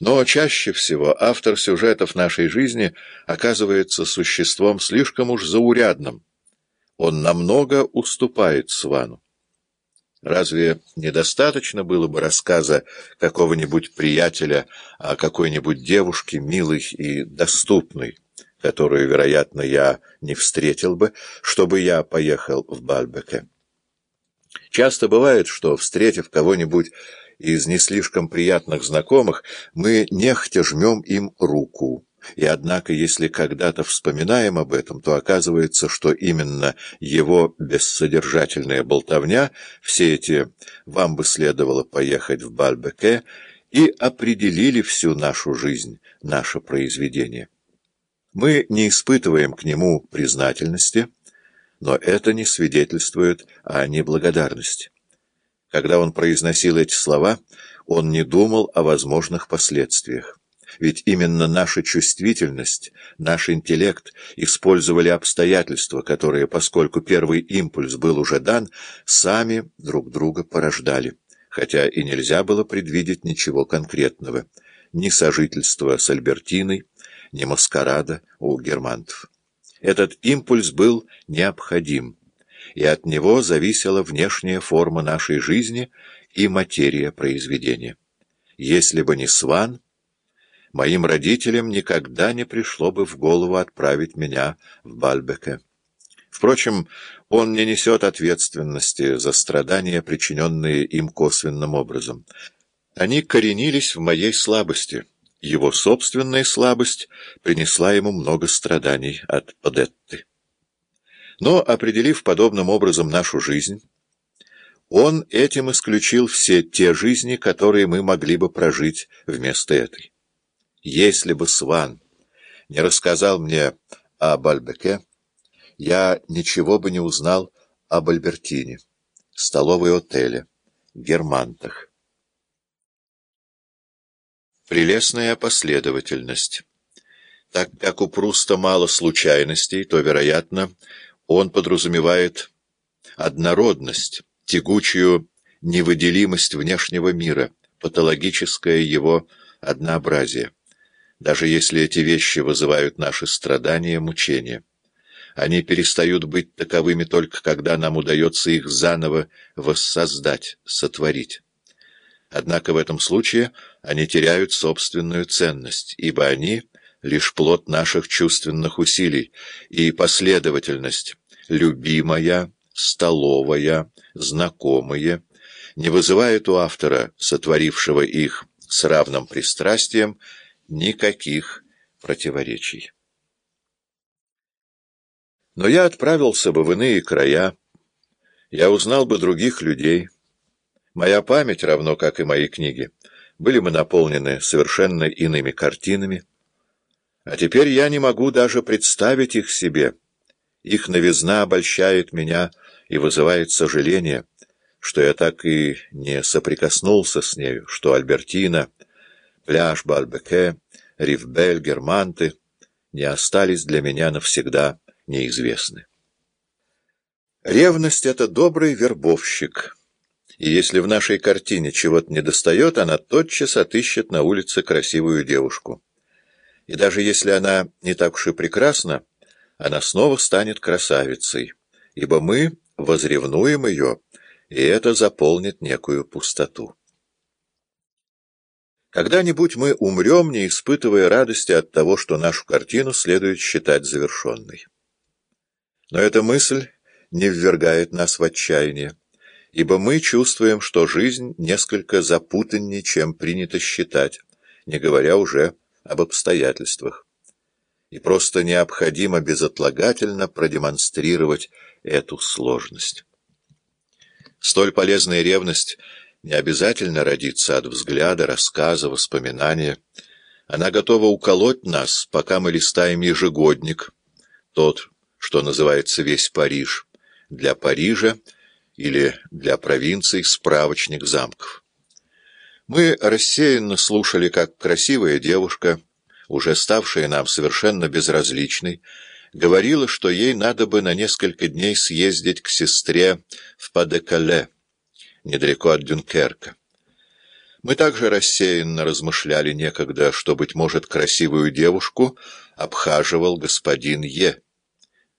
Но чаще всего автор сюжетов нашей жизни оказывается существом слишком уж заурядным. Он намного уступает Свану. Разве недостаточно было бы рассказа какого-нибудь приятеля о какой-нибудь девушке милой и доступной, которую, вероятно, я не встретил бы, чтобы я поехал в Бальбеке? Часто бывает, что, встретив кого-нибудь из не слишком приятных знакомых, мы нехотя жмем им руку. И однако, если когда-то вспоминаем об этом, то оказывается, что именно его бессодержательная болтовня, все эти «вам бы следовало поехать в Бальбеке» и определили всю нашу жизнь, наше произведение. Мы не испытываем к нему признательности, но это не свидетельствует о неблагодарности. Когда он произносил эти слова, он не думал о возможных последствиях. Ведь именно наша чувствительность, наш интеллект использовали обстоятельства, которые, поскольку первый импульс был уже дан, сами друг друга порождали, хотя и нельзя было предвидеть ничего конкретного, ни сожительства с Альбертиной, ни маскарада у германтов. Этот импульс был необходим, и от него зависела внешняя форма нашей жизни и материя произведения. Если бы не Сван, моим родителям никогда не пришло бы в голову отправить меня в Бальбеке. Впрочем, он не несет ответственности за страдания, причиненные им косвенным образом. Они коренились в моей слабости — его собственная слабость принесла ему много страданий от Подетты. Но, определив подобным образом нашу жизнь, он этим исключил все те жизни, которые мы могли бы прожить вместо этой. Если бы Сван не рассказал мне об Альбеке, я ничего бы не узнал об Альбертине, столовой отеле, Германтах. Прелестная последовательность. Так как у Пруста мало случайностей, то, вероятно, он подразумевает однородность, тягучую невыделимость внешнего мира, патологическое его однообразие. Даже если эти вещи вызывают наши страдания, мучения. Они перестают быть таковыми только когда нам удается их заново воссоздать, сотворить. Однако в этом случае они теряют собственную ценность, ибо они — лишь плод наших чувственных усилий, и последовательность. «любимая», «столовая», «знакомые» не вызывает у автора, сотворившего их с равным пристрастием, никаких противоречий. Но я отправился бы в иные края, я узнал бы других людей — Моя память, равно как и мои книги, были мы наполнены совершенно иными картинами, а теперь я не могу даже представить их себе. Их новизна обольщает меня и вызывает сожаление, что я так и не соприкоснулся с нею, что Альбертина, пляж Бальбеке, Ривбель, Германты не остались для меня навсегда неизвестны. Ревность — это добрый вербовщик — и если в нашей картине чего-то недостает, она тотчас отыщет на улице красивую девушку. И даже если она не так уж и прекрасна, она снова станет красавицей, ибо мы возревнуем ее, и это заполнит некую пустоту. Когда-нибудь мы умрем, не испытывая радости от того, что нашу картину следует считать завершенной. Но эта мысль не ввергает нас в отчаяние ибо мы чувствуем, что жизнь несколько запутаннее, чем принято считать, не говоря уже об обстоятельствах. И просто необходимо безотлагательно продемонстрировать эту сложность. Столь полезная ревность не обязательно родится от взгляда, рассказа, воспоминания. Она готова уколоть нас, пока мы листаем ежегодник, тот, что называется весь Париж. Для Парижа — или для провинций справочник замков. Мы рассеянно слушали, как красивая девушка, уже ставшая нам совершенно безразличной, говорила, что ей надо бы на несколько дней съездить к сестре в Падекале, недалеко от Дюнкерка. Мы также рассеянно размышляли некогда, что, быть может, красивую девушку обхаживал господин Е.